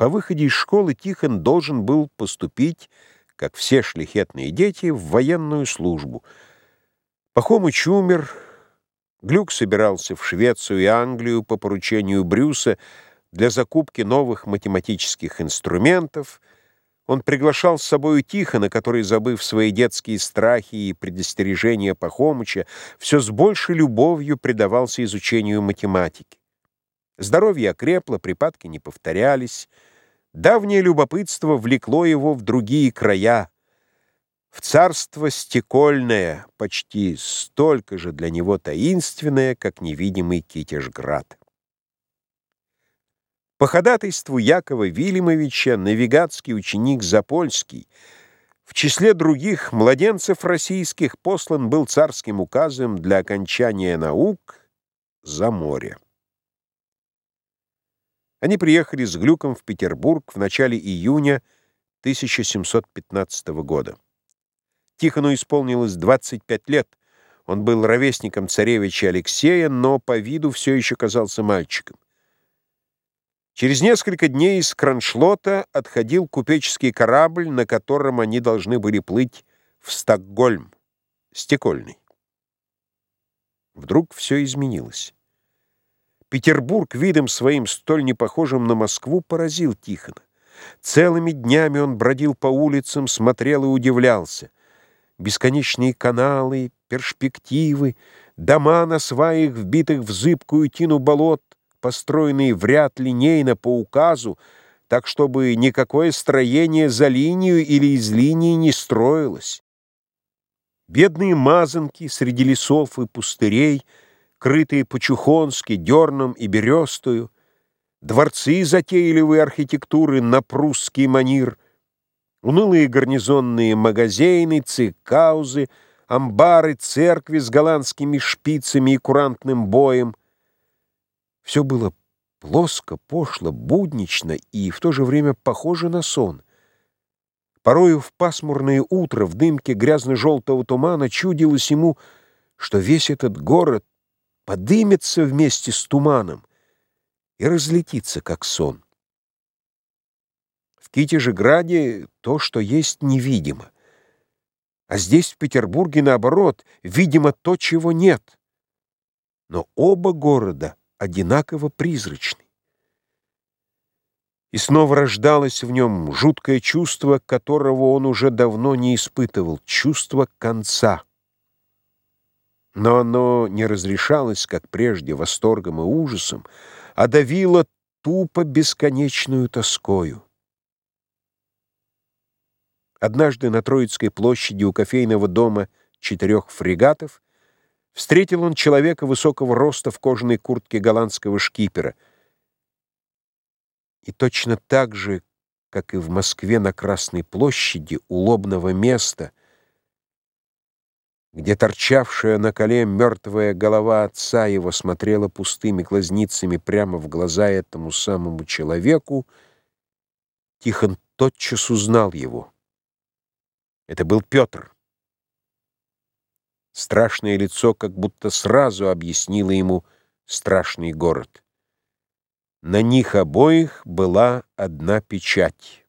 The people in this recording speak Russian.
По выходе из школы Тихон должен был поступить, как все шляхетные дети, в военную службу. Пахомыч умер, Глюк собирался в Швецию и Англию по поручению Брюса для закупки новых математических инструментов. Он приглашал с собой Тихона, который, забыв свои детские страхи и предостережения Пахомыча, все с большей любовью предавался изучению математики. Здоровье окрепло, припадки не повторялись. Давнее любопытство влекло его в другие края, в царство стекольное, почти столько же для него таинственное, как невидимый Китежград. По ходатайству Якова Вильямовича навигатский ученик Запольский в числе других младенцев российских послан был царским указом для окончания наук за море. Они приехали с Глюком в Петербург в начале июня 1715 года. Тихону исполнилось 25 лет. Он был ровесником царевича Алексея, но по виду все еще казался мальчиком. Через несколько дней из Кроншлота отходил купеческий корабль, на котором они должны были плыть в Стокгольм, стекольный. Вдруг все изменилось. Петербург видом своим столь непохожим на Москву поразил Тихона. Целыми днями он бродил по улицам, смотрел и удивлялся. Бесконечные каналы, перспективы, дома на сваях, вбитых в зыбкую тину болот, построенные в ряд линейно по указу, так чтобы никакое строение за линию или из линии не строилось. Бедные мазанки среди лесов и пустырей — крытые по-чухонски, дерном и берестою, дворцы затейливой архитектуры на прусский манир, унылые гарнизонные магазины, цикаузы, амбары, церкви с голландскими шпицами и курантным боем. Все было плоско, пошло, буднично и в то же время похоже на сон. Порою в пасмурное утро в дымке грязно-желтого тумана чудилось ему, что весь этот город подымется вместе с туманом и разлетится, как сон. В Китежеграде то, что есть, невидимо. А здесь, в Петербурге, наоборот, видимо то, чего нет. Но оба города одинаково призрачны. И снова рождалось в нем жуткое чувство, которого он уже давно не испытывал, чувство конца. Но оно не разрешалось, как прежде, восторгом и ужасом, а давило тупо бесконечную тоскою. Однажды на Троицкой площади у кофейного дома четырех фрегатов встретил он человека высокого роста в кожаной куртке голландского шкипера. И точно так же, как и в Москве на Красной площади, у лобного места — где торчавшая на коле мертвая голова отца его смотрела пустыми глазницами прямо в глаза этому самому человеку, Тихон тотчас узнал его. Это был Петр. Страшное лицо как будто сразу объяснило ему страшный город. На них обоих была одна печать.